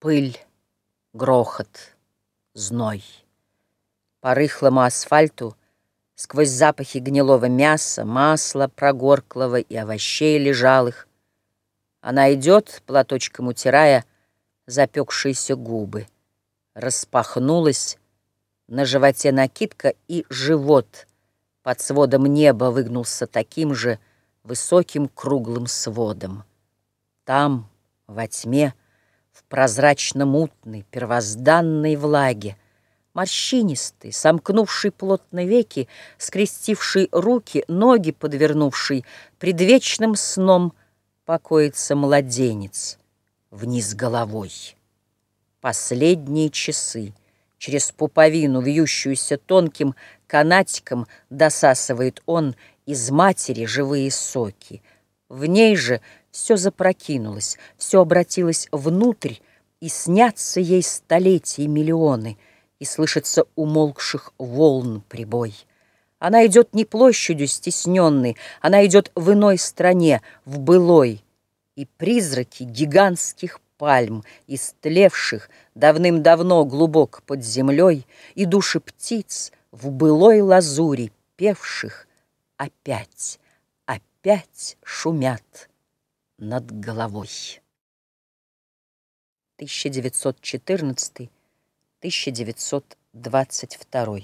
Пыль, грохот, зной. По рыхлому асфальту Сквозь запахи гнилого мяса, масла прогорклого и овощей лежалых Она идет, платочком утирая запекшиеся губы. Распахнулась на животе накидка, и живот под сводом неба выгнулся таким же высоким круглым сводом. Там, во тьме, в прозрачно-мутной первозданной влаге, Морщинистый, сомкнувший плотно веки, Скрестивший руки, ноги подвернувший, Предвечным сном покоится младенец Вниз головой. Последние часы Через пуповину, вьющуюся тонким канатиком, Досасывает он из матери живые соки. В ней же все запрокинулось, все обратилось внутрь, И снятся ей столетия миллионы — и слышится умолкших волн прибой. Она идет не площадью стесненной, она идет в иной стране, в былой, и призраки гигантских пальм, истлевших давным-давно глубоко под землей, и души птиц в былой лазури певших опять, опять шумят над головой. 1914 1922